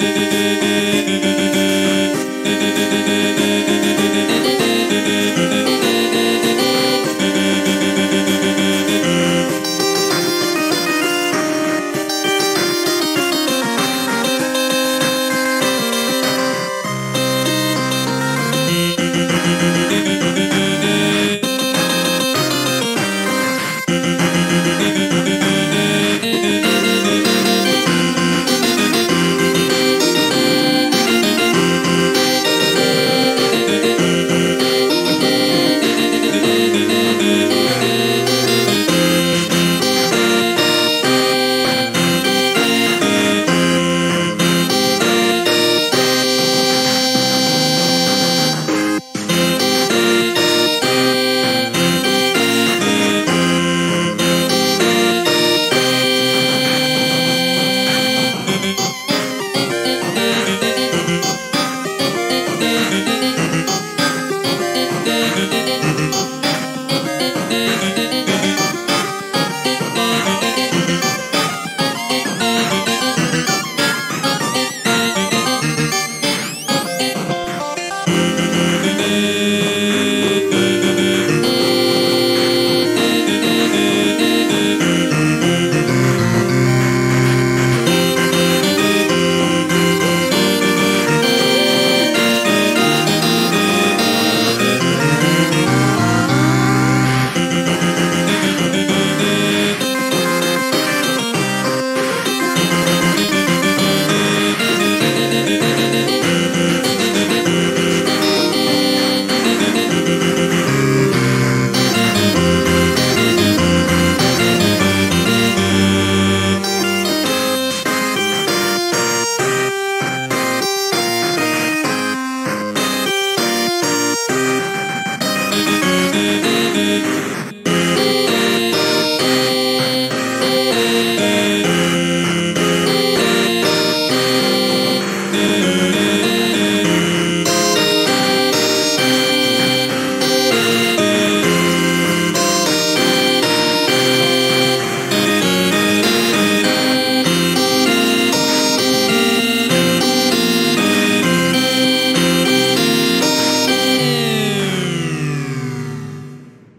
Música